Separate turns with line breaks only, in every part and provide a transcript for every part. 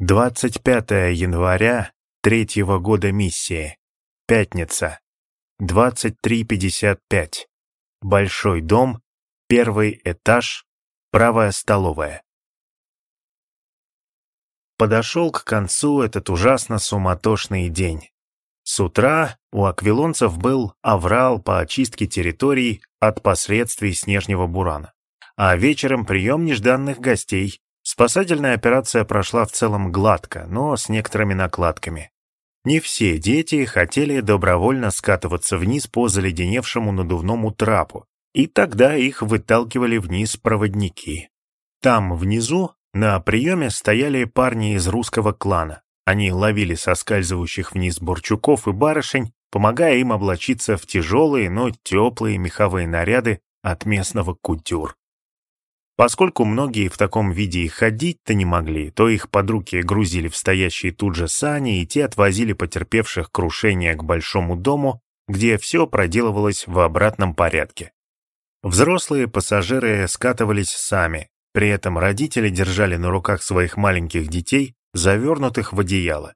25 января третьего года миссии. Пятница. 23.55. Большой дом, первый этаж, правая столовая. Подошел к концу этот ужасно суматошный день. С утра у аквилонцев был аврал по очистке территорий от последствий снежного бурана, а вечером прием нежданных гостей, Спасательная операция прошла в целом гладко, но с некоторыми накладками. Не все дети хотели добровольно скатываться вниз по заледеневшему надувному трапу, и тогда их выталкивали вниз проводники. Там, внизу, на приеме стояли парни из русского клана. Они ловили соскальзывающих вниз борчуков и барышень, помогая им облачиться в тяжелые, но теплые меховые наряды от местного кутюр. Поскольку многие в таком виде и ходить-то не могли, то их под руки грузили в стоящие тут же сани, и те отвозили потерпевших крушение к большому дому, где все проделывалось в обратном порядке. Взрослые пассажиры скатывались сами, при этом родители держали на руках своих маленьких детей, завернутых в одеяло.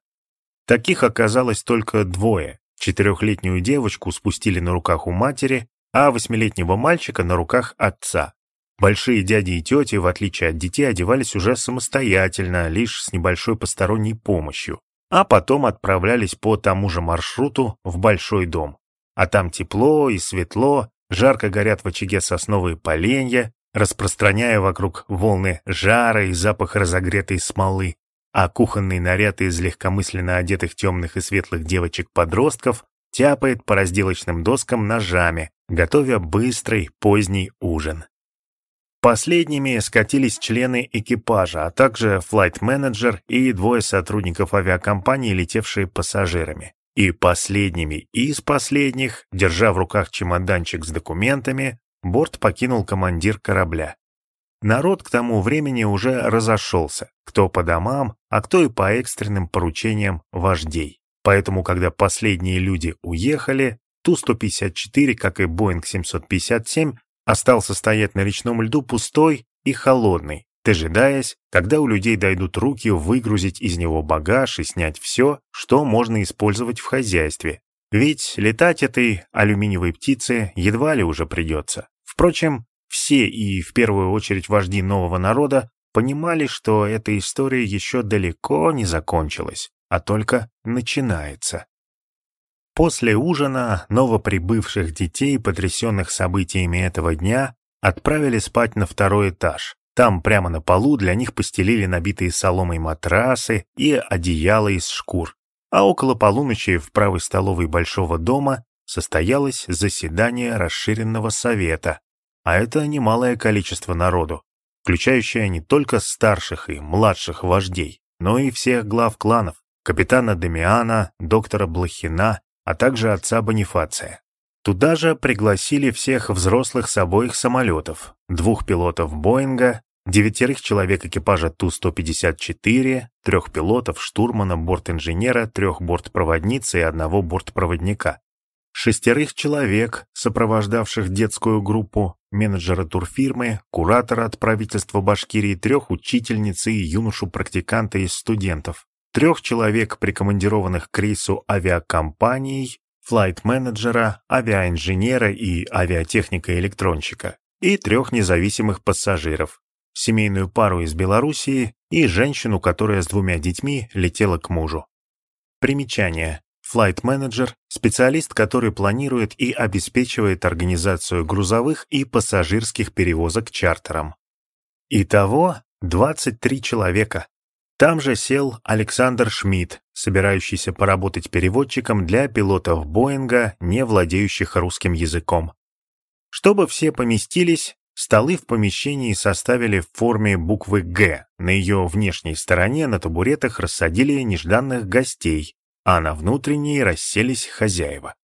Таких оказалось только двое. Четырехлетнюю девочку спустили на руках у матери, а восьмилетнего мальчика на руках отца. Большие дяди и тети, в отличие от детей, одевались уже самостоятельно, лишь с небольшой посторонней помощью, а потом отправлялись по тому же маршруту в большой дом. А там тепло и светло, жарко горят в очаге сосновые поленья, распространяя вокруг волны жара и запах разогретой смолы, а кухонный наряд из легкомысленно одетых темных и светлых девочек-подростков тяпает по разделочным доскам ножами, готовя быстрый поздний ужин. Последними скатились члены экипажа, а также флайт-менеджер и двое сотрудников авиакомпании, летевшие пассажирами. И последними из последних, держа в руках чемоданчик с документами, борт покинул командир корабля. Народ к тому времени уже разошелся, кто по домам, а кто и по экстренным поручениям вождей. Поэтому, когда последние люди уехали, Ту-154, как и Боинг 757, остался стоять на речном льду пустой и холодный, дожидаясь, когда у людей дойдут руки выгрузить из него багаж и снять все, что можно использовать в хозяйстве. Ведь летать этой алюминиевой птице едва ли уже придется. Впрочем, все и в первую очередь вожди нового народа понимали, что эта история еще далеко не закончилась, а только начинается. После ужина новоприбывших детей, потрясенных событиями этого дня, отправили спать на второй этаж. Там прямо на полу для них постелили набитые соломой матрасы и одеяла из шкур. А около полуночи в правой столовой большого дома состоялось заседание расширенного совета. А это немалое количество народу, включающее не только старших и младших вождей, но и всех глав кланов, капитана Демиана, доктора Блохина а также отца Бонифация. Туда же пригласили всех взрослых с обоих самолетов, двух пилотов Боинга, девятерых человек экипажа Ту-154, трех пилотов, штурмана, бортинженера, трех бортпроводниц и одного бортпроводника, шестерых человек, сопровождавших детскую группу, менеджера турфирмы, куратора от правительства Башкирии, трех учительниц и юношу-практиканта из студентов, трех человек, прикомандированных к рейсу авиакомпаний, флайт-менеджера, авиаинженера и авиатехника-электронщика, и трех независимых пассажиров, семейную пару из Белоруссии и женщину, которая с двумя детьми летела к мужу. Примечание. Флайт-менеджер – специалист, который планирует и обеспечивает организацию грузовых и пассажирских перевозок чартером. Итого 23 человека, там же сел Александр Шмидт, собирающийся поработать переводчиком для пилотов Боинга, не владеющих русским языком. Чтобы все поместились, столы в помещении составили в форме буквы «Г». На ее внешней стороне на табуретах рассадили нежданных гостей, а на внутренней расселись хозяева.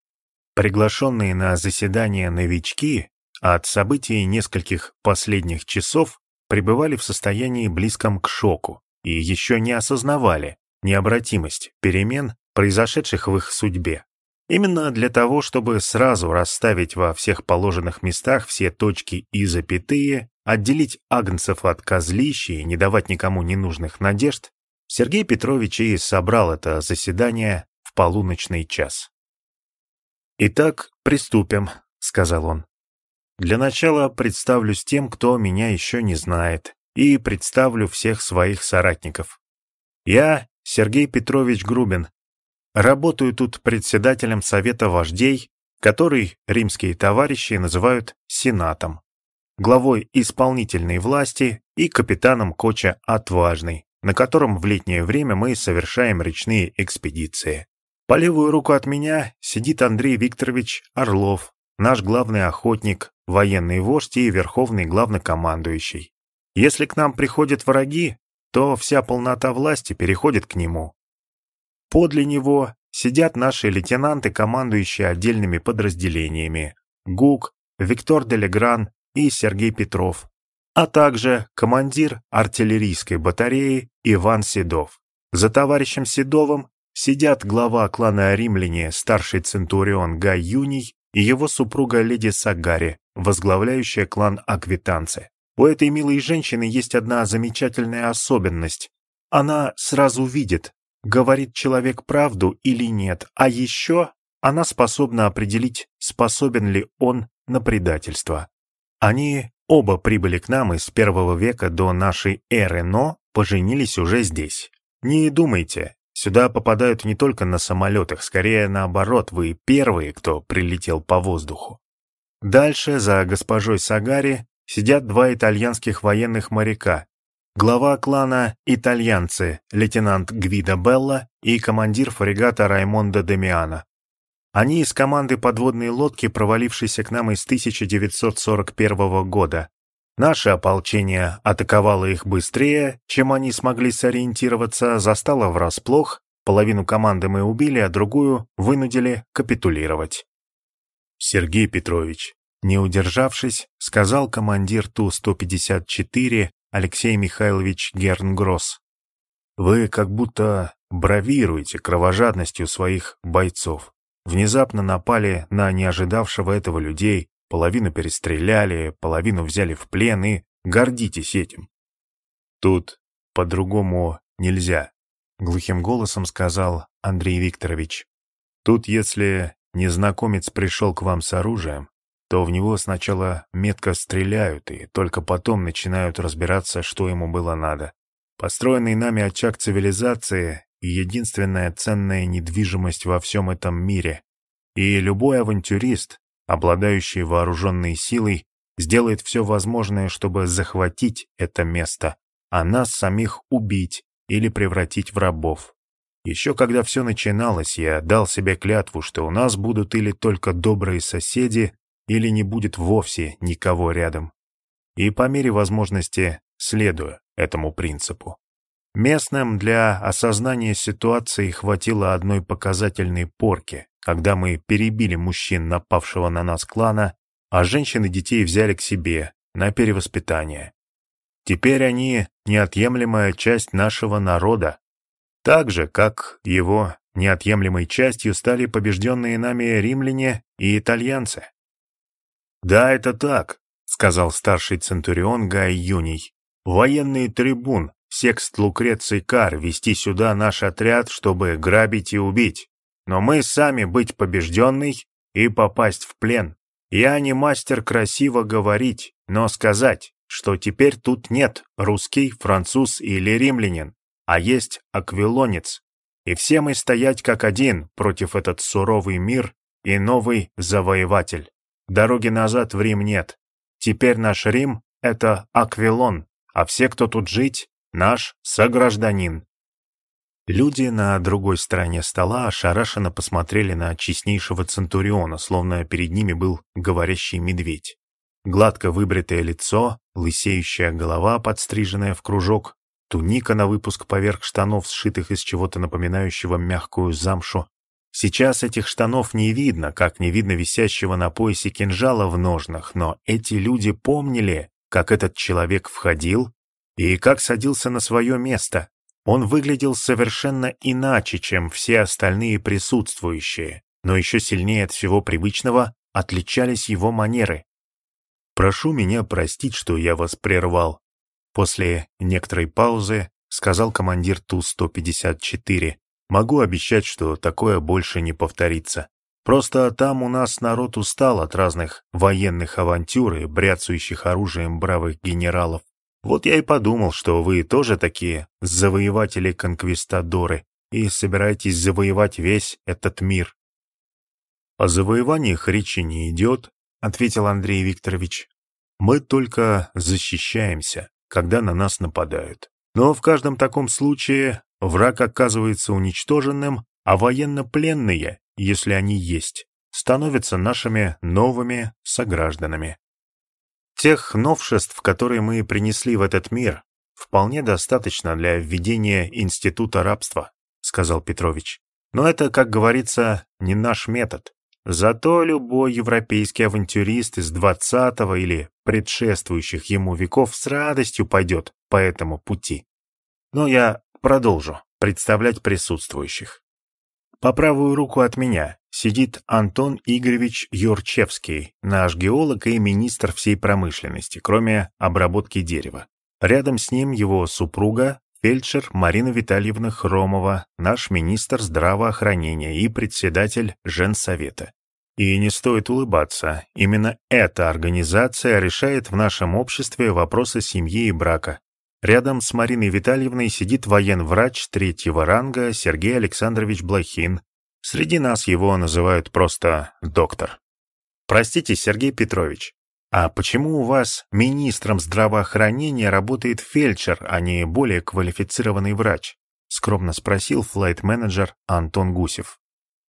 Приглашенные на заседание новички от событий нескольких последних часов пребывали в состоянии близком к шоку и еще не осознавали необратимость перемен, произошедших в их судьбе. Именно для того, чтобы сразу расставить во всех положенных местах все точки и запятые, отделить агнцев от козлища и не давать никому ненужных надежд, Сергей Петрович и собрал это заседание в полуночный час. «Итак, приступим», — сказал он. «Для начала представлюсь тем, кто меня еще не знает, и представлю всех своих соратников. Я Сергей Петрович Грубин. Работаю тут председателем Совета вождей, который римские товарищи называют Сенатом, главой исполнительной власти и капитаном Коча Отважный, на котором в летнее время мы совершаем речные экспедиции. По левую руку от меня сидит Андрей Викторович Орлов, наш главный охотник, военный вождь и верховный главнокомандующий. Если к нам приходят враги, то вся полнота власти переходит к нему. Подле него сидят наши лейтенанты, командующие отдельными подразделениями ГУК, Виктор Делегран и Сергей Петров, а также командир артиллерийской батареи Иван Седов. За товарищем Седовым сидят глава клана Римляне, старший центурион Гай Юний и его супруга леди Сагари, возглавляющая клан Аквитанцы. У этой милой женщины есть одна замечательная особенность. Она сразу видит, говорит человек правду или нет, а еще она способна определить, способен ли он на предательство. Они оба прибыли к нам из первого века до нашей эры, но поженились уже здесь. Не думайте, сюда попадают не только на самолетах, скорее наоборот, вы первые, кто прилетел по воздуху. Дальше, за госпожой Сагари, сидят два итальянских военных моряка. Глава клана «Итальянцы» лейтенант Гвида Белла и командир фрегата Раймондо Демиана. Они из команды подводной лодки, провалившейся к нам из 1941 года. Наше ополчение атаковало их быстрее, чем они смогли сориентироваться, застало врасплох, половину команды мы убили, а другую вынудили капитулировать. Сергей Петрович, не удержавшись, сказал командир Ту-154 Алексей Михайлович Гернгросс. «Вы как будто бравируете кровожадностью своих бойцов. Внезапно напали на неожидавшего этого людей, половину перестреляли, половину взяли в плен и гордитесь этим». «Тут по-другому нельзя», — глухим голосом сказал Андрей Викторович. «Тут, если незнакомец пришел к вам с оружием, то в него сначала метко стреляют и только потом начинают разбираться, что ему было надо. Построенный нами очаг цивилизации и единственная ценная недвижимость во всем этом мире. И любой авантюрист, обладающий вооруженной силой, сделает все возможное, чтобы захватить это место, а нас самих убить или превратить в рабов. Еще когда все начиналось, я дал себе клятву, что у нас будут или только добрые соседи, или не будет вовсе никого рядом. И по мере возможности следуя этому принципу. Местным для осознания ситуации хватило одной показательной порки, когда мы перебили мужчин, напавшего на нас клана, а женщин и детей взяли к себе на перевоспитание. Теперь они неотъемлемая часть нашего народа, так же, как его неотъемлемой частью стали побежденные нами римляне и итальянцы. «Да, это так», — сказал старший центурион Гай Юний. «Военный трибун, секст Лукреций Кар, вести сюда наш отряд, чтобы грабить и убить. Но мы сами быть побежденный и попасть в плен. Я не мастер красиво говорить, но сказать, что теперь тут нет русский, француз или римлянин, а есть аквилонец. И все мы стоять как один против этот суровый мир и новый завоеватель. Дороги назад в Рим нет. Теперь наш Рим — это Аквилон, а все, кто тут жить, наш согражданин. Люди на другой стороне стола ошарашенно посмотрели на честнейшего Центуриона, словно перед ними был говорящий медведь. Гладко выбритое лицо, лысеющая голова, подстриженная в кружок, туника на выпуск поверх штанов, сшитых из чего-то напоминающего мягкую замшу, Сейчас этих штанов не видно, как не видно висящего на поясе кинжала в ножнах, но эти люди помнили, как этот человек входил и как садился на свое место. Он выглядел совершенно иначе, чем все остальные присутствующие, но еще сильнее от всего привычного отличались его манеры. «Прошу меня простить, что я вас прервал». После некоторой паузы сказал командир Ту-154. «Могу обещать, что такое больше не повторится. Просто там у нас народ устал от разных военных авантюр и бряцающих оружием бравых генералов. Вот я и подумал, что вы тоже такие завоеватели-конквистадоры и собираетесь завоевать весь этот мир. «О завоеваниях речи не идет», — ответил Андрей Викторович. «Мы только защищаемся, когда на нас нападают. Но в каждом таком случае враг оказывается уничтоженным, а военнопленные, если они есть, становятся нашими новыми согражданами. Тех новшеств, которые мы принесли в этот мир, вполне достаточно для введения института рабства, сказал Петрович. Но это, как говорится, не наш метод. Зато любой европейский авантюрист из двадцатого или предшествующих ему веков с радостью пойдет по этому пути. Но я продолжу представлять присутствующих. По правую руку от меня сидит Антон Игоревич Юрчевский, наш геолог и министр всей промышленности, кроме обработки дерева. Рядом с ним его супруга, фельдшер Марина Витальевна Хромова, наш министр здравоохранения и председатель Женсовета. И не стоит улыбаться, именно эта организация решает в нашем обществе вопросы семьи и брака, Рядом с Мариной Витальевной сидит военврач третьего ранга Сергей Александрович Блохин. Среди нас его называют просто доктор. Простите, Сергей Петрович, а почему у вас министром здравоохранения работает фельдшер, а не более квалифицированный врач? Скромно спросил флайт-менеджер Антон Гусев.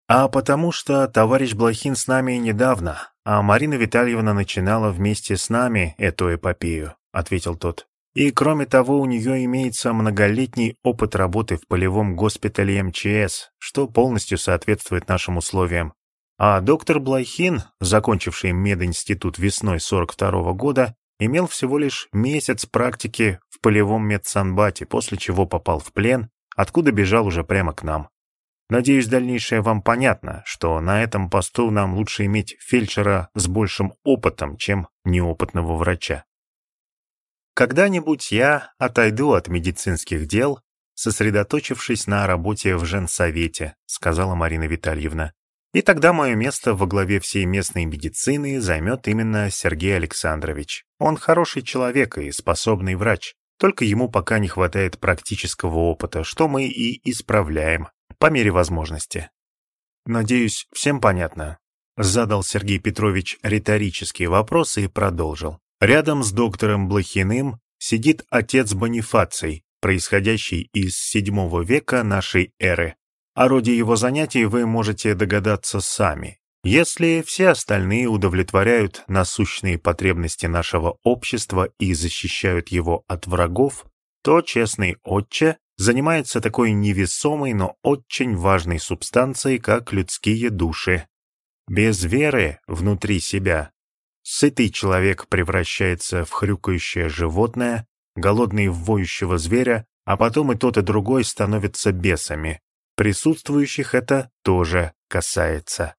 А потому что товарищ Блохин с нами недавно, а Марина Витальевна начинала вместе с нами эту эпопею, ответил тот. И кроме того, у нее имеется многолетний опыт работы в полевом госпитале МЧС, что полностью соответствует нашим условиям. А доктор Блайхин, закончивший мединститут весной 42 -го года, имел всего лишь месяц практики в полевом медсанбате, после чего попал в плен, откуда бежал уже прямо к нам. Надеюсь, дальнейшее вам понятно, что на этом посту нам лучше иметь фельдшера с большим опытом, чем неопытного врача. Когда-нибудь я отойду от медицинских дел, сосредоточившись на работе в женсовете, сказала Марина Витальевна. И тогда мое место во главе всей местной медицины займет именно Сергей Александрович. Он хороший человек и способный врач. Только ему пока не хватает практического опыта, что мы и исправляем, по мере возможности. Надеюсь, всем понятно. Задал Сергей Петрович риторические вопросы и продолжил. Рядом с доктором Блохиным сидит отец Бонифаций, происходящий из VII века нашей эры. О роде его занятий вы можете догадаться сами. Если все остальные удовлетворяют насущные потребности нашего общества и защищают его от врагов, то честный отче занимается такой невесомой, но очень важной субстанцией, как людские души. Без веры внутри себя Сытый человек превращается в хрюкающее животное, голодный в воющего зверя, а потом и тот, и другой становятся бесами. Присутствующих это тоже касается.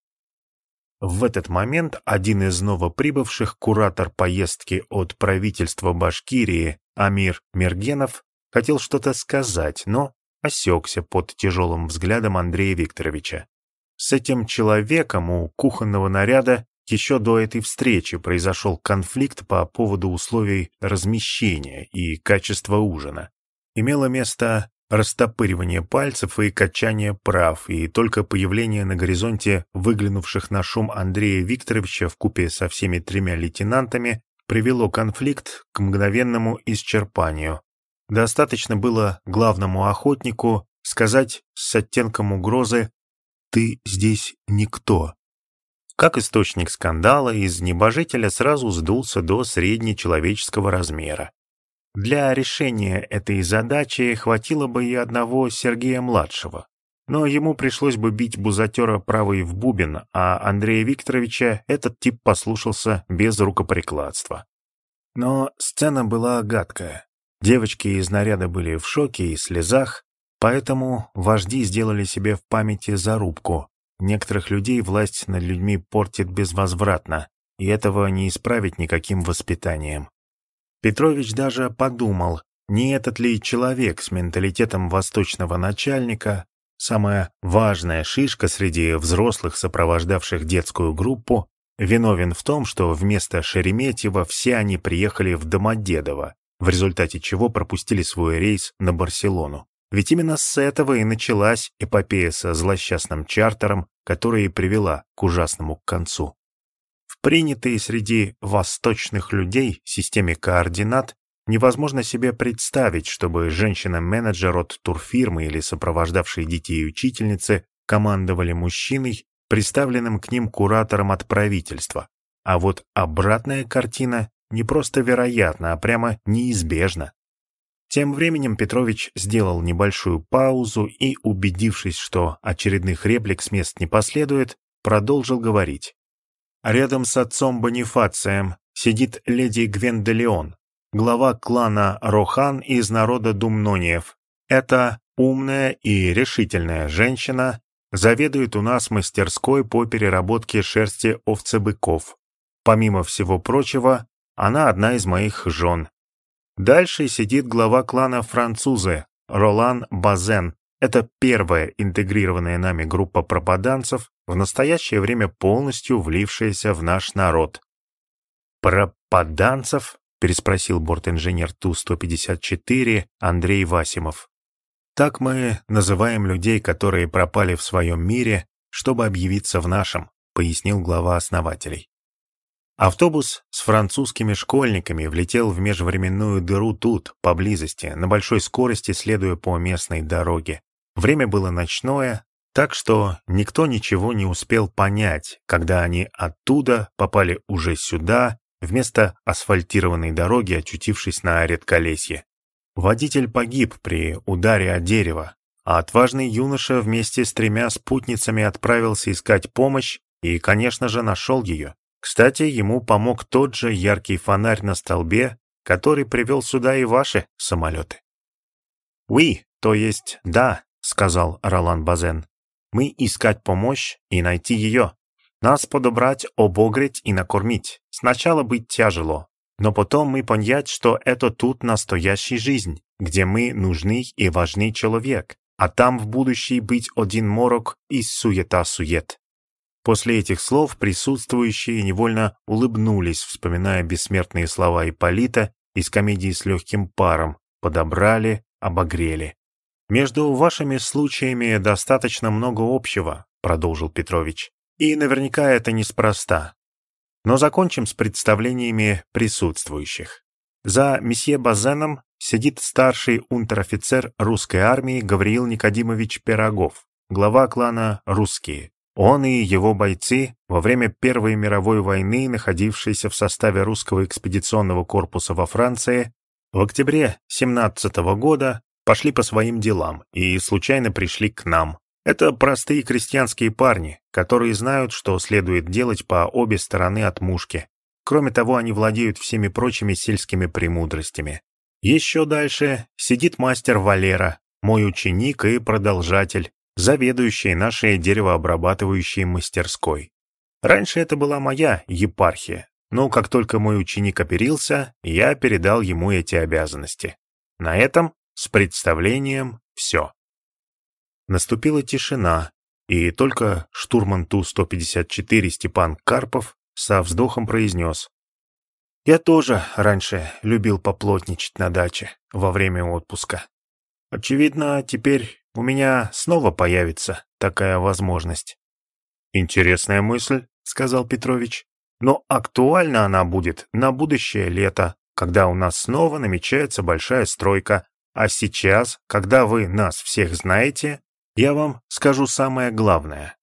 В этот момент один из новоприбывших, куратор поездки от правительства Башкирии, Амир Мергенов, хотел что-то сказать, но осекся под тяжелым взглядом Андрея Викторовича. С этим человеком у кухонного наряда еще до этой встречи произошел конфликт по поводу условий размещения и качества ужина. Имело место растопыривание пальцев и качание прав, и только появление на горизонте выглянувших на шум Андрея Викторовича в купе со всеми тремя лейтенантами привело конфликт к мгновенному исчерпанию. Достаточно было главному охотнику сказать с оттенком угрозы «Ты здесь никто». Как источник скандала, из небожителя сразу сдулся до среднечеловеческого размера. Для решения этой задачи хватило бы и одного Сергея-младшего. Но ему пришлось бы бить бузатера правой в бубен, а Андрея Викторовича этот тип послушался без рукоприкладства. Но сцена была гадкая. Девочки из наряда были в шоке и слезах, поэтому вожди сделали себе в памяти зарубку Некоторых людей власть над людьми портит безвозвратно, и этого не исправить никаким воспитанием. Петрович даже подумал, не этот ли человек с менталитетом восточного начальника, самая важная шишка среди взрослых, сопровождавших детскую группу, виновен в том, что вместо Шереметьева все они приехали в Домодедово, в результате чего пропустили свой рейс на Барселону. Ведь именно с этого и началась эпопея со злосчастным чартером, которая и привела к ужасному концу. В принятой среди восточных людей системе координат невозможно себе представить, чтобы женщина-менеджер от турфирмы или сопровождавшие детей учительницы командовали мужчиной, представленным к ним куратором от правительства. А вот обратная картина не просто вероятна, а прямо неизбежна. Тем временем Петрович сделал небольшую паузу и, убедившись, что очередных реплик с мест не последует, продолжил говорить. Рядом с отцом Бонифацием сидит леди Гвенделеон, глава клана Рохан из народа Думнониев. Это умная и решительная женщина, заведует у нас мастерской по переработке шерсти овцебыков. Помимо всего прочего, она одна из моих жен. Дальше сидит глава клана французы, Ролан Базен. Это первая интегрированная нами группа пропаданцев, в настоящее время полностью влившаяся в наш народ. «Пропаданцев?» — переспросил бортинженер Ту-154 Андрей Васимов. «Так мы называем людей, которые пропали в своем мире, чтобы объявиться в нашем», — пояснил глава основателей. Автобус с французскими школьниками влетел в межвременную дыру тут, поблизости, на большой скорости, следуя по местной дороге. Время было ночное, так что никто ничего не успел понять, когда они оттуда попали уже сюда, вместо асфальтированной дороги, очутившись на редколесье. Водитель погиб при ударе о дерево, а отважный юноша вместе с тремя спутницами отправился искать помощь и, конечно же, нашел ее. Кстати, ему помог тот же яркий фонарь на столбе, который привел сюда и ваши самолеты. «Oui, то есть да», — сказал Ролан Базен. «Мы искать помощь и найти ее. Нас подобрать, обогреть и накормить. Сначала быть тяжело, но потом мы понять, что это тут настоящая жизнь, где мы нужны и важный человек, а там в будущей быть один морок и суета-сует. После этих слов присутствующие невольно улыбнулись, вспоминая бессмертные слова Ипполита из комедии с легким паром «Подобрали, обогрели». «Между вашими случаями достаточно много общего», — продолжил Петрович. «И наверняка это неспроста. Но закончим с представлениями присутствующих. За месье Базеном сидит старший унтер-офицер русской армии Гавриил Никодимович Пирогов, глава клана «Русские», он и его бойцы во время Первой мировой войны, находившиеся в составе русского экспедиционного корпуса во Франции, в октябре 17 года пошли по своим делам и случайно пришли к нам. Это простые крестьянские парни, которые знают, что следует делать по обе стороны от мушки. Кроме того, они владеют всеми прочими сельскими премудростями. Еще дальше сидит мастер Валера, мой ученик и продолжатель, заведующей нашей деревообрабатывающей мастерской. Раньше это была моя епархия, но как только мой ученик оперился, я передал ему эти обязанности. На этом с представлением все. Наступила тишина, и только штурман Ту-154 Степан Карпов со вздохом произнес. «Я тоже раньше любил поплотничать на даче во время отпуска. Очевидно, теперь у меня снова появится такая возможность. Интересная мысль, сказал Петрович. Но актуальна она будет на будущее лето, когда у нас снова намечается большая стройка. А сейчас, когда вы нас всех знаете, я вам скажу самое главное.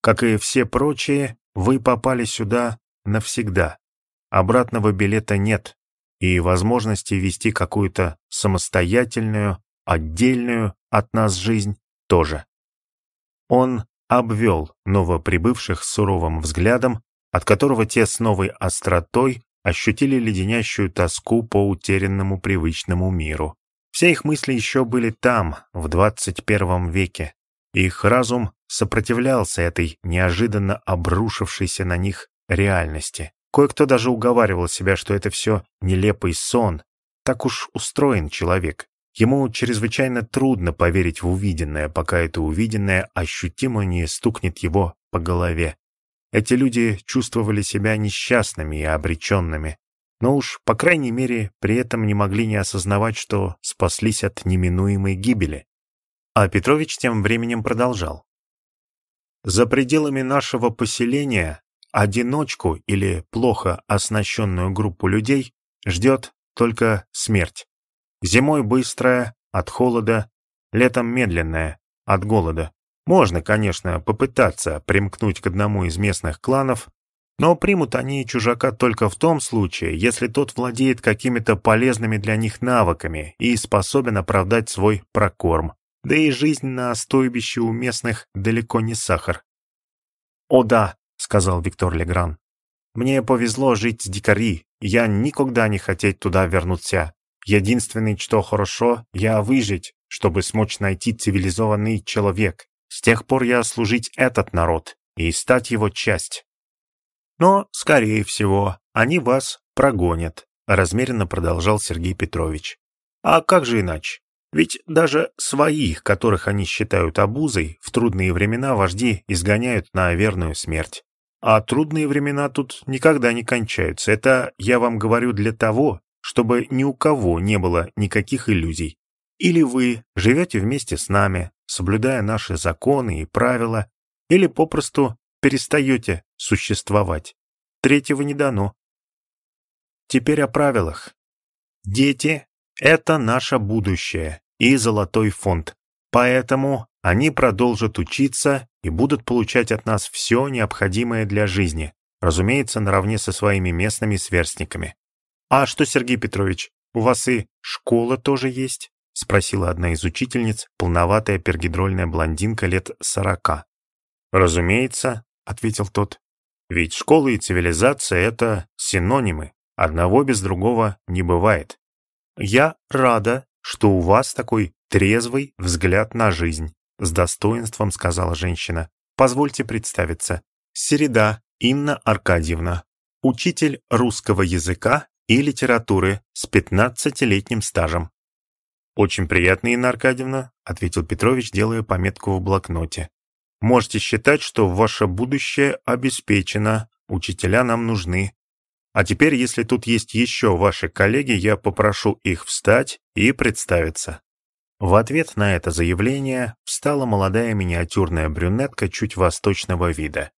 Как и все прочие, вы попали сюда навсегда. Обратного билета нет, и возможности вести какую-то самостоятельную, отдельную от нас жизнь тоже. Он обвел новоприбывших суровым взглядом, от которого те с новой остротой ощутили леденящую тоску по утерянному привычному миру. Все их мысли еще были там, в 21 веке. Их разум сопротивлялся этой неожиданно обрушившейся на них реальности. Кое-кто даже уговаривал себя, что это все нелепый сон, так уж устроен человек. Ему чрезвычайно трудно поверить в увиденное, пока это увиденное ощутимо не стукнет его по голове. Эти люди чувствовали себя несчастными и обреченными, но уж, по крайней мере, при этом не могли не осознавать, что спаслись от неминуемой гибели. А Петрович тем временем продолжал. «За пределами нашего поселения одиночку или плохо оснащенную группу людей ждет только смерть. Зимой быстрая, от холода, летом медленная, от голода. Можно, конечно, попытаться примкнуть к одному из местных кланов, но примут они чужака только в том случае, если тот владеет какими-то полезными для них навыками и способен оправдать свой прокорм. Да и жизнь на стойбище у местных далеко не сахар. «О да», — сказал Виктор Легран, — «мне повезло жить с дикари, я никогда не хотеть туда вернуться. Единственное, что хорошо, я выжить, чтобы смочь найти цивилизованный человек. С тех пор я служить этот народ и стать его часть. Но, скорее всего, они вас прогонят, размеренно продолжал Сергей Петрович. А как же иначе? Ведь даже своих, которых они считают обузой, в трудные времена вожди изгоняют на верную смерть. А трудные времена тут никогда не кончаются. Это я вам говорю для того, чтобы ни у кого не было никаких иллюзий. Или вы живете вместе с нами, соблюдая наши законы и правила, или попросту перестаете существовать. Третьего не дано. Теперь о правилах. Дети — это наше будущее и золотой фонд. Поэтому они продолжат учиться и будут получать от нас все необходимое для жизни, разумеется, наравне со своими местными сверстниками. «А что, Сергей Петрович, у вас и школа тоже есть?» — спросила одна из учительниц, полноватая пергидрольная блондинка лет сорока. «Разумеется», — ответил тот. «Ведь школа и цивилизация — это синонимы. Одного без другого не бывает. Я рада, что у вас такой трезвый взгляд на жизнь», — с достоинством сказала женщина. «Позвольте представиться. Середа Инна Аркадьевна, учитель русского языка и литературы с 15-летним стажем. «Очень приятно, Инна Аркадьевна», — ответил Петрович, делая пометку в блокноте. «Можете считать, что ваше будущее обеспечено, учителя нам нужны. А теперь, если тут есть еще ваши коллеги, я попрошу их встать и представиться». В ответ на это заявление встала молодая миниатюрная брюнетка чуть восточного вида.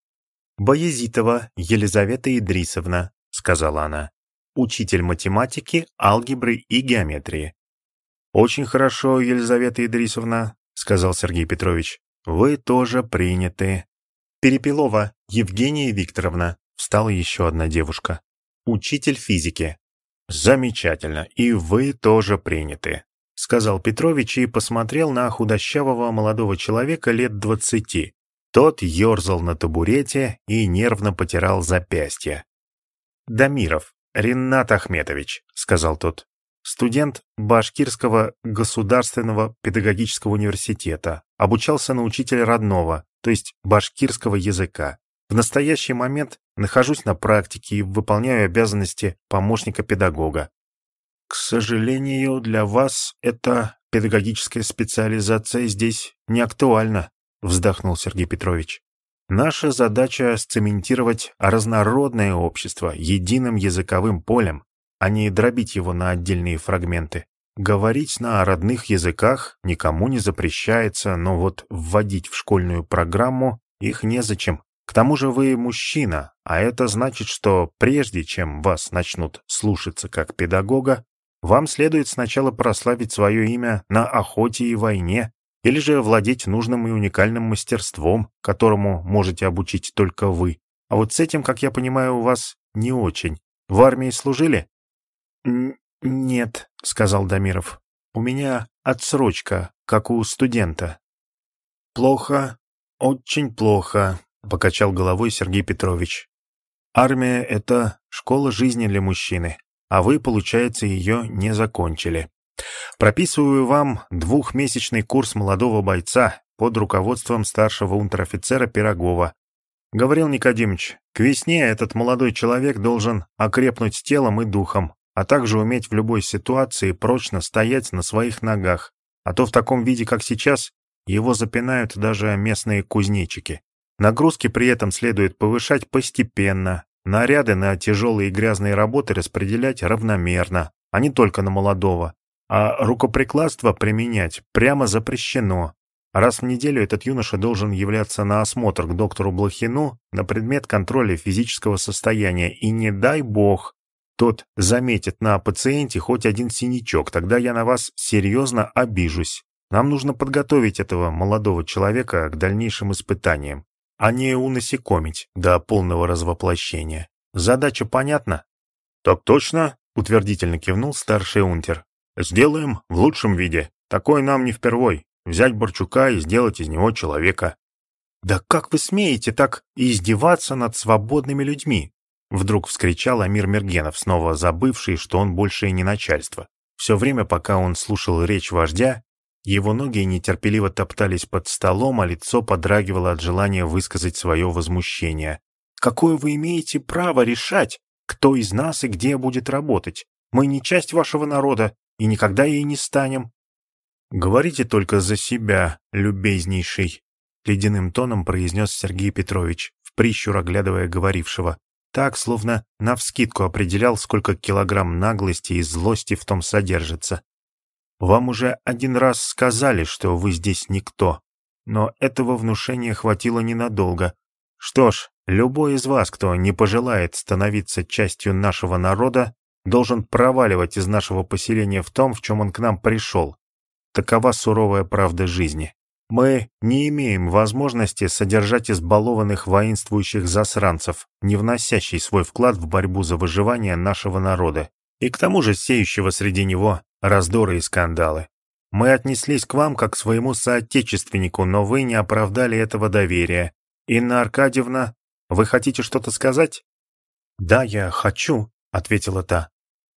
«Боязитова Елизавета Идрисовна», — сказала она учитель математики, алгебры и геометрии. «Очень хорошо, Елизавета Идрисовна», — сказал Сергей Петрович. «Вы тоже приняты». «Перепелова Евгения Викторовна», — встала еще одна девушка. «Учитель физики». «Замечательно, и вы тоже приняты», — сказал Петрович и посмотрел на худощавого молодого человека лет двадцати. Тот ерзал на табурете и нервно потирал запястья. «Дамиров, «Ренат Ахметович», — сказал тот, студент Башкирского государственного педагогического университета, обучался на учителя родного, то есть башкирского языка. В настоящий момент нахожусь на практике и выполняю обязанности помощника педагога. К сожалению, для вас эта педагогическая специализация здесь не актуальна, вздохнул Сергей Петрович. Наша задача — сцементировать разнородное общество единым языковым полем, а не дробить его на отдельные фрагменты. Говорить на родных языках никому не запрещается, но вот вводить в школьную программу их незачем. К тому же вы мужчина, а это значит, что прежде чем вас начнут слушаться как педагога, вам следует сначала прославить свое имя на охоте и войне, или же владеть нужным и уникальным мастерством, которому можете обучить только вы. А вот с этим, как я понимаю, у вас не очень. В армии служили? «Нет», — сказал Дамиров. «У меня отсрочка, как у студента». «Плохо, очень плохо», — покачал головой Сергей Петрович. «Армия — это школа жизни для мужчины, а вы, получается, ее не закончили. Прописываю вам двухмесячный курс молодого бойца под руководством старшего унтер-офицера Пирогова. Говорил Никодимыч, к весне этот молодой человек должен окрепнуть телом и духом, а также уметь в любой ситуации прочно стоять на своих ногах, а то в таком виде, как сейчас, его запинают даже местные кузнечики. Нагрузки при этом следует повышать постепенно, наряды на тяжелые и грязные работы распределять равномерно, а не только на молодого. А рукоприкладство применять прямо запрещено. Раз в неделю этот юноша должен являться на осмотр к доктору Блохину на предмет контроля физического состояния. И не дай бог, тот заметит на пациенте хоть один синячок, тогда я на вас серьезно обижусь. Нам нужно подготовить этого молодого человека к дальнейшим испытаниям, а не унасекомить до полного развоплощения. Задача понятна? Так точно, утвердительно кивнул старший унтер. Сделаем в лучшем виде. Такой нам не впервой. Взять Борчука и сделать из него человека. Да как вы смеете так издеваться над свободными людьми? Вдруг вскричал Амир Мергенов, снова забывший, что он больше и не начальство. Все время, пока он слушал речь вождя, его ноги нетерпеливо топтались под столом, а лицо подрагивало от желания высказать свое возмущение. «Какое вы имеете право решать, кто из нас и где будет работать? Мы не часть вашего народа, и никогда ей не станем. «Говорите только за себя, любезнейший», — ледяным тоном произнес Сергей Петрович, в прищур оглядывая говорившего. Так, словно навскидку определял, сколько килограмм наглости и злости в том содержится. «Вам уже один раз сказали, что вы здесь никто, но этого внушения хватило ненадолго. Что ж, любой из вас, кто не пожелает становиться частью нашего народа, должен проваливать из нашего поселения в том, в чем он к нам пришел. Такова суровая правда жизни. Мы не имеем возможности содержать избалованных воинствующих засранцев, не вносящий свой вклад в борьбу за выживание нашего народа, и к тому же сеющего среди него раздоры и скандалы. Мы отнеслись к вам как к своему соотечественнику, но вы не оправдали этого доверия. Инна Аркадьевна, вы хотите что-то сказать? Да, я хочу, ответила та.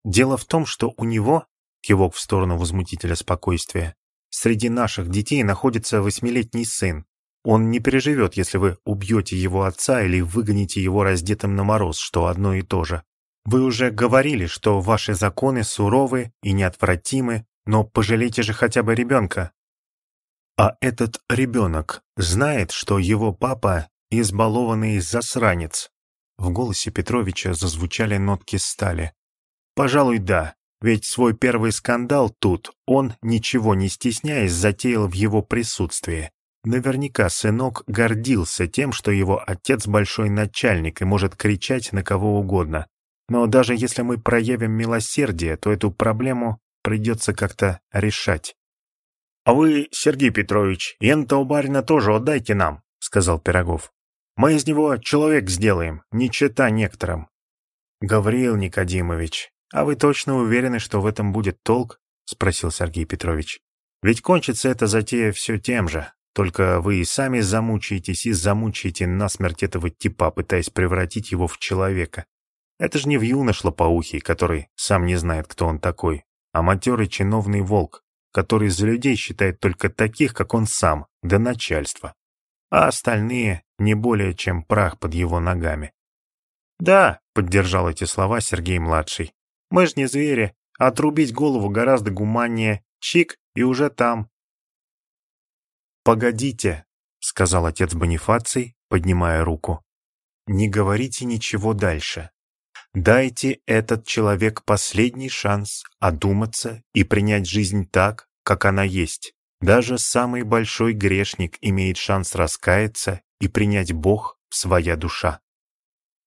Дело в том, что у него, кивок в сторону возмутителя спокойствия, среди наших детей находится восьмилетний сын. Он не переживет, если вы убьете его отца или выгоните его раздетым на мороз, что одно и то же. Вы уже говорили, что ваши законы суровы и неотвратимы, но пожалейте же хотя бы ребенка. А этот ребенок знает, что его папа избалованный засранец. В голосе Петровича зазвучали нотки стали. Пожалуй, да. Ведь свой первый скандал тут он, ничего не стесняясь, затеял в его присутствии. Наверняка сынок гордился тем, что его отец большой начальник и может кричать на кого угодно. Но даже если мы проявим милосердие, то эту проблему придется как-то решать. — А вы, Сергей Петрович, ента у барина тоже отдайте нам, — сказал Пирогов. — Мы из него человек сделаем, не чета некоторым. — Гавриил Никодимович, «А вы точно уверены, что в этом будет толк?» — спросил Сергей Петрович. «Ведь кончится эта затея все тем же, только вы и сами замучаетесь и замучаете насмерть этого типа, пытаясь превратить его в человека. Это же не в юнош лопоухий, который сам не знает, кто он такой, а матерый чиновный волк, который за людей считает только таких, как он сам, до начальства. А остальные не более чем прах под его ногами. «Да», — поддержал эти слова Сергей-младший, мы ж не звери. Отрубить голову гораздо гуманнее. Чик, и уже там. «Погодите», — сказал отец Бонифаций, поднимая руку. «Не говорите ничего дальше. Дайте этот человек последний шанс одуматься и принять жизнь так, как она есть. Даже самый большой грешник имеет шанс раскаяться и принять Бог в своя душа.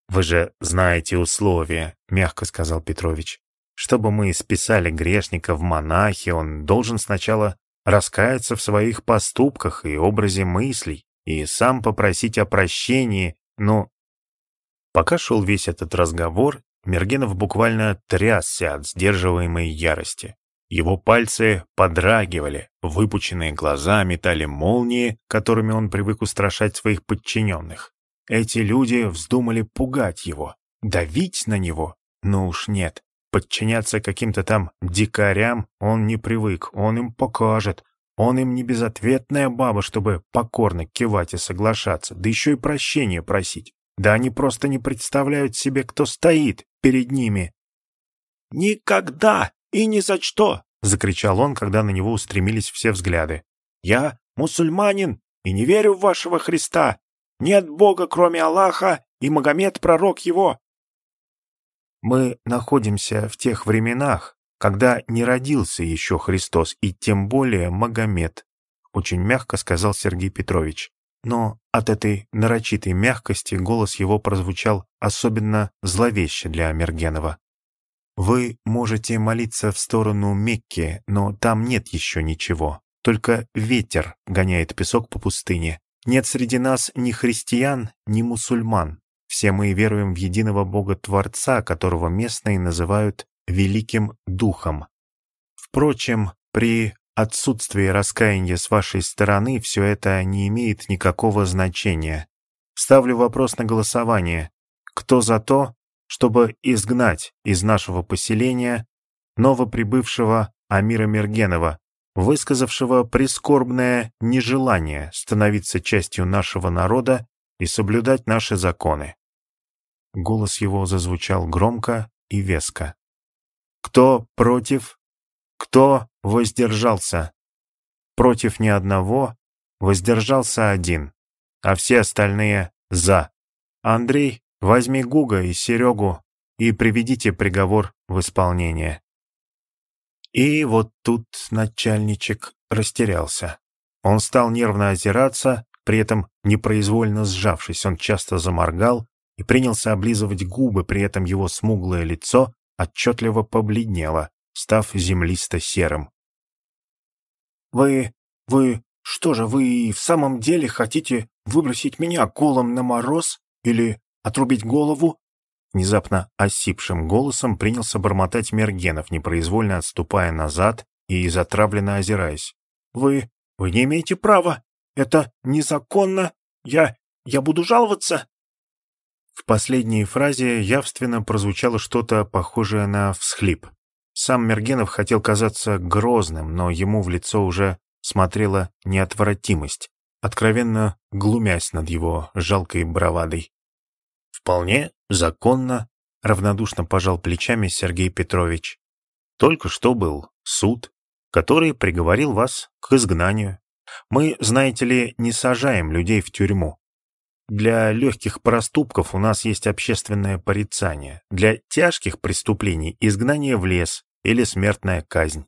«Вы же знаете условия», — мягко сказал Петрович. «Чтобы мы списали грешника в монахи, он должен сначала раскаяться в своих поступках и образе мыслей и сам попросить о прощении, но...» Пока шел весь этот разговор, Мергенов буквально трясся от сдерживаемой ярости. Его пальцы подрагивали, выпученные глаза метали молнии, которыми он привык устрашать своих подчиненных. Эти люди вздумали пугать его, давить на него. Но уж нет, подчиняться каким-то там дикарям он не привык, он им покажет. Он им не безответная баба, чтобы покорно кивать и соглашаться, да еще и прощения просить. Да они просто не представляют себе, кто стоит перед ними.
«Никогда и ни за что!» — закричал он, когда на него устремились все взгляды. «Я мусульманин и не верю в вашего Христа. Нет Бога, кроме Аллаха, и Магомед — пророк его».
Мы находимся в тех временах, когда не родился еще Христос и тем более Магомед, очень мягко сказал Сергей Петрович. Но от этой нарочитой мягкости голос его прозвучал особенно зловеще для Амергенова. Вы можете молиться в сторону Мекки, но там нет еще ничего. Только ветер гоняет песок по пустыне. Нет среди нас ни христиан, ни мусульман. Все мы веруем в единого Бога-Творца, которого местные называют Великим Духом. Впрочем, при отсутствии раскаяния с вашей стороны все это не имеет никакого значения. Ставлю вопрос на голосование. Кто за то, чтобы изгнать из нашего поселения новоприбывшего Амира Мергенова, высказавшего прискорбное нежелание становиться частью нашего народа и соблюдать наши законы. Голос его зазвучал громко и веско. «Кто против? Кто воздержался?» Против ни одного воздержался один, а все остальные «за». Андрей Возьми Гуга и Серегу и приведите приговор в исполнение. И вот тут начальничек растерялся. Он стал нервно озираться, при этом непроизвольно сжавшись, он часто заморгал и принялся облизывать губы, при этом его смуглое лицо отчетливо побледнело, став землисто-серым. «Вы... вы... что же, вы в самом деле хотите выбросить меня колом на мороз? Или Отрубить голову?» Внезапно осипшим голосом принялся бормотать Мергенов, непроизвольно отступая назад и затравленно озираясь. «Вы... вы не имеете права! Это незаконно! Я... я буду жаловаться!» В последней фразе явственно прозвучало что-то похожее на всхлип. Сам Мергенов хотел казаться грозным, но ему в лицо уже смотрела неотвратимость, откровенно глумясь над его жалкой бравадой. «Вполне законно», — равнодушно пожал плечами Сергей Петрович. «Только что был суд, который приговорил вас к изгнанию. Мы, знаете ли, не сажаем людей в тюрьму. Для легких проступков у нас есть общественное порицание, для тяжких преступлений — изгнание в лес или смертная казнь.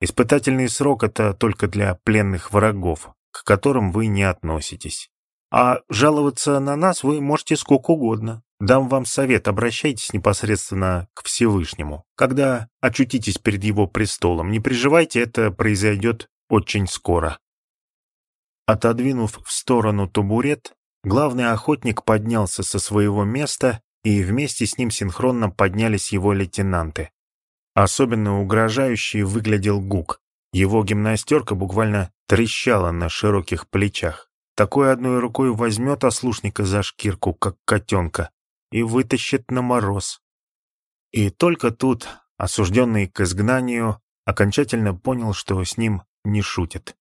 Испытательный срок — это только для пленных врагов, к которым вы не относитесь. А жаловаться на нас вы можете сколько угодно. Дам вам совет, обращайтесь непосредственно к Всевышнему. Когда очутитесь перед его престолом, не переживайте, это произойдет очень скоро. Отодвинув в сторону табурет, главный охотник поднялся со своего места, и вместе с ним синхронно поднялись его лейтенанты. Особенно угрожающий выглядел Гук. Его гимнастерка буквально трещала на широких плечах. Такой одной рукой возьмет ослушника за шкирку, как котенка, и вытащит на мороз. И только тут, осужденный к изгнанию, окончательно понял, что с ним не шутит.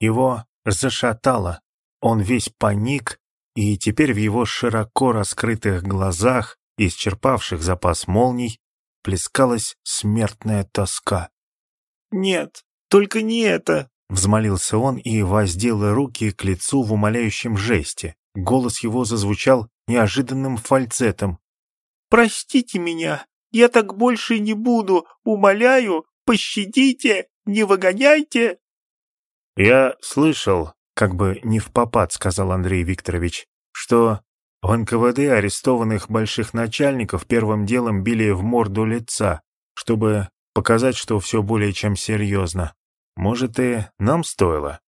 Его зашатало, он весь паник, и теперь в его широко раскрытых глазах, исчерпавших запас молний, плескалась смертная тоска. «Нет, только не это!» Взмолился он и воздел руки к лицу в умоляющем жесте. Голос его зазвучал неожиданным фальцетом. «Простите меня, я так больше не буду, умоляю, пощадите, не выгоняйте!» «Я слышал, как бы не в попад, сказал Андрей Викторович, что в НКВД арестованных больших начальников первым делом били в морду лица, чтобы показать, что все более чем серьезно. Может, и нам стоило?»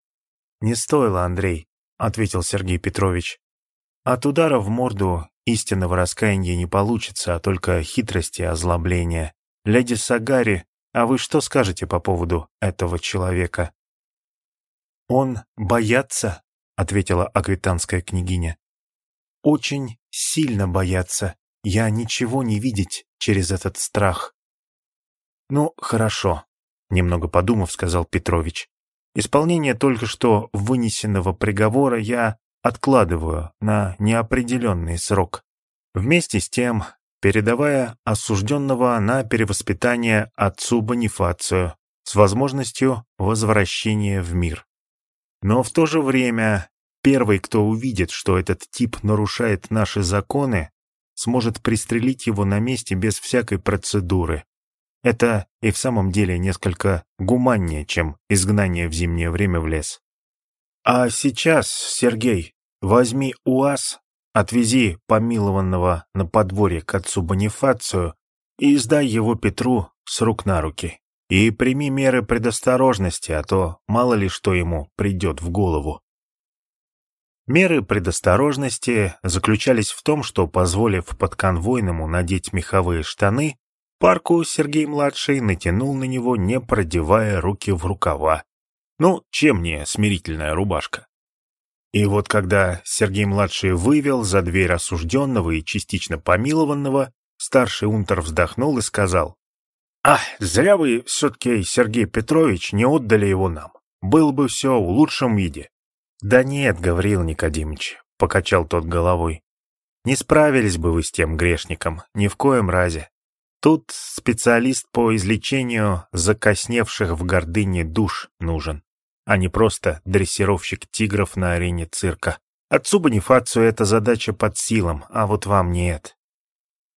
«Не стоило, Андрей», — ответил Сергей Петрович. «От удара в морду истинного раскаяния не получится, а только хитрости и озлобления. Леди Сагари, а вы что скажете по поводу этого человека?» «Он боятся», — ответила аквитанская княгиня. «Очень сильно боятся. Я ничего не видеть через этот страх». «Ну, хорошо», Немного подумав, сказал Петрович. Исполнение только что вынесенного приговора я откладываю на неопределенный срок. Вместе с тем, передавая осужденного на перевоспитание отцу Бонифацию с возможностью возвращения в мир. Но в то же время первый, кто увидит, что этот тип нарушает наши законы, сможет пристрелить его на месте без всякой процедуры. Это и в самом деле несколько гуманнее, чем изгнание в зимнее время в лес. А сейчас, Сергей, возьми УАЗ, отвези помилованного на подворье к отцу Бонифацию и сдай его Петру с рук на руки. И прими меры предосторожности, а то мало ли что ему придет в голову. Меры предосторожности заключались в том, что, позволив подконвойному надеть меховые штаны, парку Сергей-младший натянул на него, не продевая руки в рукава. Ну, чем не смирительная рубашка? И вот когда Сергей-младший вывел за дверь осужденного и частично помилованного, старший унтер вздохнул и сказал, «Ах, зря вы все-таки, Сергей Петрович, не отдали его нам. Был бы все в лучшем виде. «Да нет, Гаврил Никодимович», — покачал тот головой. «Не справились бы вы с тем грешником, ни в коем разе. Тут специалист по излечению закосневших в гордыне душ нужен, а не просто дрессировщик тигров на арене цирка. Отцу Бонифацию эта задача под силам, а вот вам нет».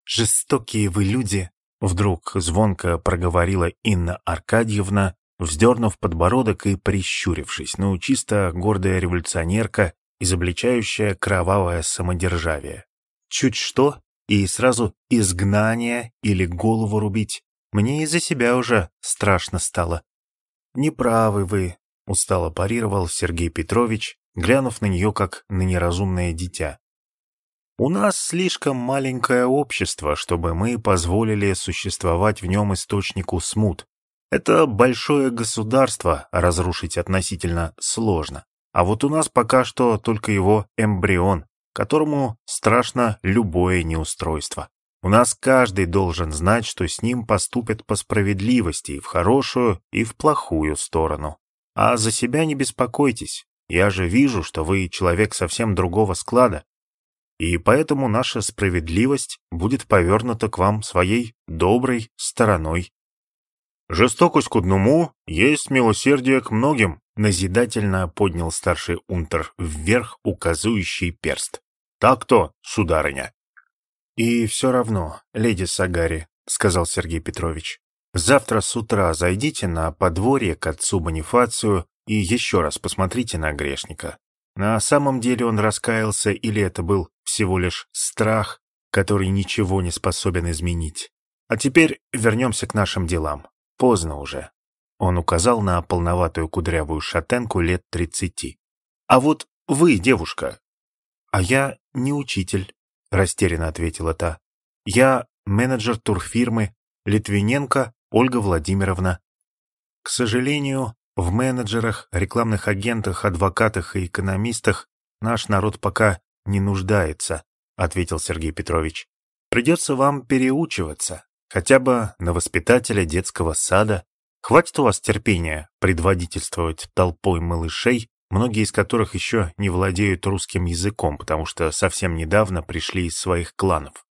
«Жестокие вы люди», — вдруг звонко проговорила Инна Аркадьевна, вздернув подбородок и прищурившись, ну, чисто гордая революционерка, изобличающая кровавое самодержавие. Чуть что, и сразу изгнание или голову рубить. Мне из-за себя уже страшно стало. «Неправы вы», — устало парировал Сергей Петрович, глянув на нее как на неразумное дитя. «У нас слишком маленькое общество, чтобы мы позволили существовать в нем источнику смут, это большое государство разрушить относительно сложно. А вот у нас пока что только его эмбрион, которому страшно любое неустройство. У нас каждый должен знать, что с ним поступят по справедливости и в хорошую, и в плохую сторону. А за себя не беспокойтесь. Я же вижу, что вы человек совсем другого склада. И поэтому наша справедливость будет повернута к вам своей доброй стороной. «Жестокость к одному, есть милосердие к многим», назидательно поднял старший унтер вверх указующий перст. «Так-то, сударыня». «И все равно, леди Сагари», — сказал Сергей Петрович, «завтра с утра зайдите на подворье к отцу Бонифацию и еще раз посмотрите на грешника. На самом деле он раскаялся или это был всего лишь страх, который ничего не способен изменить. А теперь вернемся к нашим делам. Поздно уже. Он указал на полноватую кудрявую шатенку лет тридцати. «А вот вы, девушка». «А я не учитель», — растерянно ответила та. «Я менеджер турфирмы Литвиненко Ольга Владимировна. К сожалению, в менеджерах, рекламных агентах, адвокатах и экономистах наш народ пока не нуждается», — ответил Сергей Петрович. «Придется вам переучиваться. Хотя бы на воспитателя детского сада. Хватит у вас терпения предводительствовать толпой малышей, многие из которых еще не владеют русским языком, потому что совсем недавно пришли из своих кланов.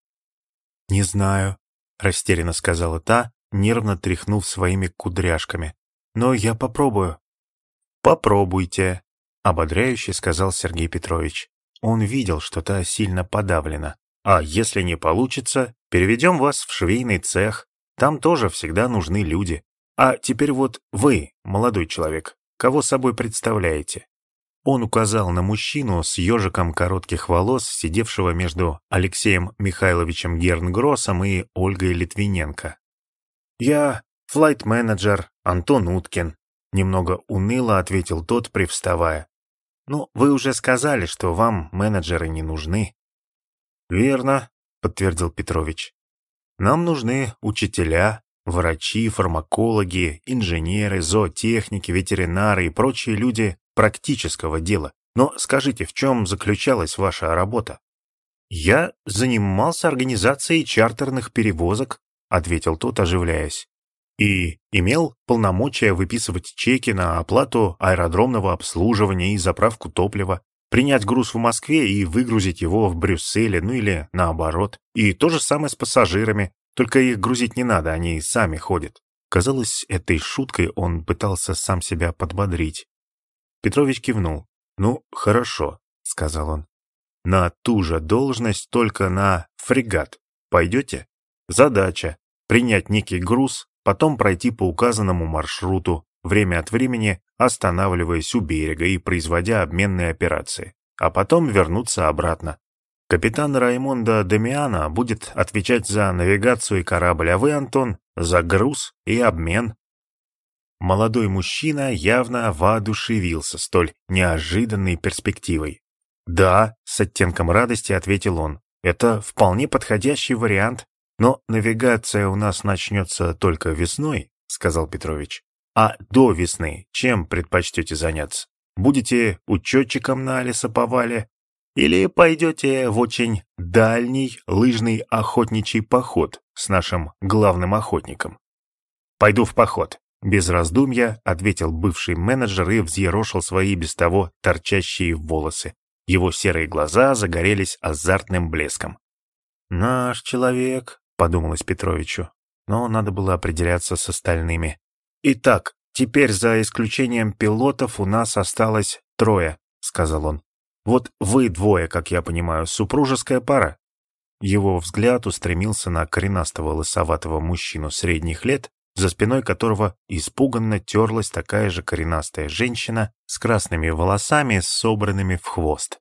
«Не знаю», — растерянно сказала та, нервно тряхнув своими кудряшками. «Но я попробую». «Попробуйте», — ободряюще сказал Сергей Петрович. Он видел, что та сильно подавлена. А если не получится, переведем вас в швейный цех. Там тоже всегда нужны люди. А теперь вот вы, молодой человек, кого собой представляете?» Он указал на мужчину с ежиком коротких волос, сидевшего между Алексеем Михайловичем Гернгроссом и Ольгой Литвиненко. «Я флайт-менеджер Антон Уткин», — немного уныло ответил тот, привставая. «Ну, вы уже сказали, что вам менеджеры не нужны». «Верно», — подтвердил Петрович. «Нам нужны учителя, врачи, фармакологи, инженеры, зоотехники, ветеринары и прочие люди практического дела. Но скажите, в чем заключалась ваша работа?» «Я занимался организацией чартерных перевозок», — ответил тот, оживляясь. «И имел полномочия выписывать чеки на оплату аэродромного обслуживания и заправку топлива. принять груз в Москве и выгрузить его в Брюсселе, ну или наоборот. И то же самое с пассажирами, только их грузить не надо, они сами ходят. Казалось, этой шуткой он пытался сам себя подбодрить. Петрович кивнул. «Ну, хорошо», — сказал он. «На ту же должность, только на фрегат. Пойдете? Задача — принять некий груз, потом пройти по указанному маршруту, время от времени останавливаясь у берега и производя обменные операции, а потом вернуться обратно. Капитан Раймонда Демиана будет отвечать за навигацию и корабль, а вы, Антон, за груз и обмен. Молодой мужчина явно воодушевился столь неожиданной перспективой. «Да», — с оттенком радости ответил он, — «это вполне подходящий вариант, но навигация у нас начнется только весной», — сказал Петрович. А до весны чем предпочтете заняться? Будете учетчиком на лесоповале или пойдете в очень дальний лыжный охотничий поход с нашим главным охотником? Пойду в поход. Без раздумья ответил бывший менеджер и взъерошил свои без того торчащие волосы. Его серые глаза загорелись азартным блеском. «Наш человек», — подумалось Петровичу, но надо было определяться с остальными. «Итак, теперь за исключением пилотов у нас осталось трое», — сказал он. «Вот вы двое, как я понимаю, супружеская пара». Его взгляд устремился на коренастого лысоватого мужчину средних лет, за спиной которого испуганно терлась такая же коренастая женщина с красными волосами, собранными в хвост.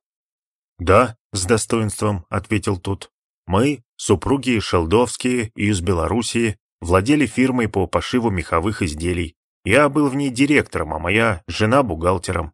«Да», — с достоинством ответил тут. «Мы, супруги Шелдовские из Белоруссии, владели фирмой по пошиву меховых изделий. Я был в ней директором, а моя жена бухгалтером.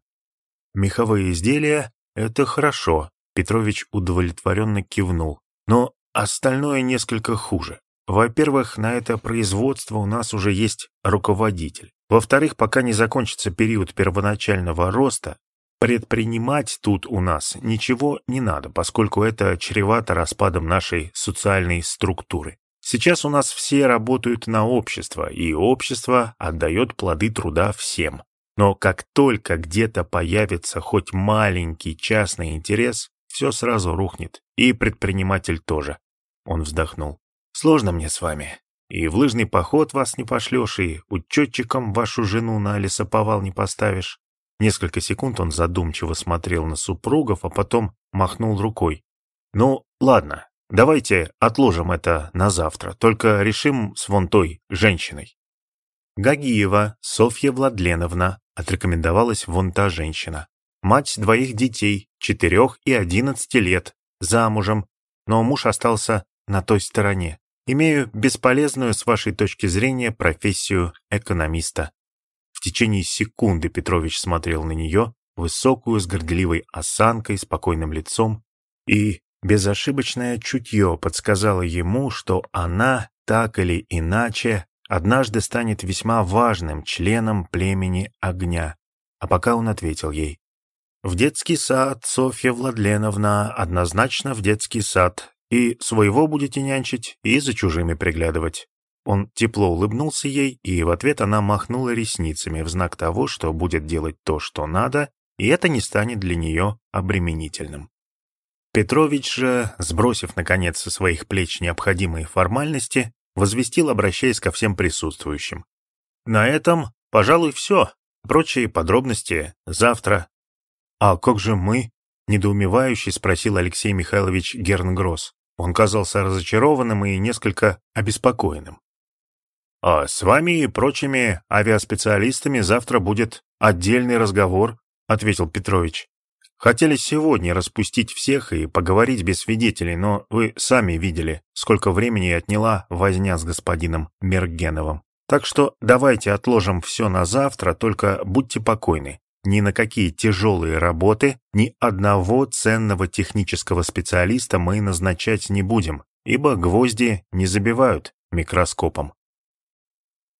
Меховые изделия — это хорошо, Петрович удовлетворенно кивнул. Но остальное несколько хуже. Во-первых, на это производство у нас уже есть руководитель. Во-вторых, пока не закончится период первоначального роста, предпринимать тут у нас ничего не надо, поскольку это чревато распадом нашей социальной структуры. Сейчас у нас все работают на общество, и общество отдает плоды труда всем. Но как только где-то появится хоть маленький частный интерес, все сразу рухнет, и предприниматель тоже. Он вздохнул. Сложно мне с вами. И в лыжный поход вас не пошлешь, и учетчиком вашу жену на лесоповал не поставишь. Несколько секунд он задумчиво смотрел на супругов, а потом махнул рукой. «Ну, ладно, Давайте отложим это на завтра, только решим с вон той женщиной. Гагиева Софья Владленовна отрекомендовалась вон та женщина. Мать двоих детей, четырех и одиннадцати лет, замужем, но муж остался на той стороне. Имею бесполезную с вашей точки зрения профессию экономиста. В течение секунды Петрович смотрел на нее, высокую, с горделивой осанкой, спокойным лицом, и Безошибочное чутье подсказало ему, что она, так или иначе, однажды станет весьма важным членом племени огня. А пока он ответил ей. «В детский сад, Софья Владленовна, однозначно в детский сад. И своего будете нянчить, и за чужими приглядывать». Он тепло улыбнулся ей, и в ответ она махнула ресницами в знак того, что будет делать то, что надо, и это не станет для нее обременительным. Петрович же, сбросив, наконец, со своих плеч необходимые формальности, возвестил, обращаясь ко всем присутствующим. «На этом, пожалуй, все. Прочие подробности завтра». «А как же мы?» — недоумевающий спросил Алексей Михайлович Гернгросс. Он казался разочарованным и несколько обеспокоенным. «А с вами и прочими авиаспециалистами завтра будет отдельный разговор», — ответил Петрович. Хотели сегодня распустить всех и поговорить без свидетелей, но вы сами видели, сколько времени отняла возня с господином Мергеновым. Так что давайте отложим все на завтра, только будьте покойны. Ни на какие тяжелые работы, ни одного ценного технического специалиста мы назначать не будем, ибо гвозди не забивают микроскопом.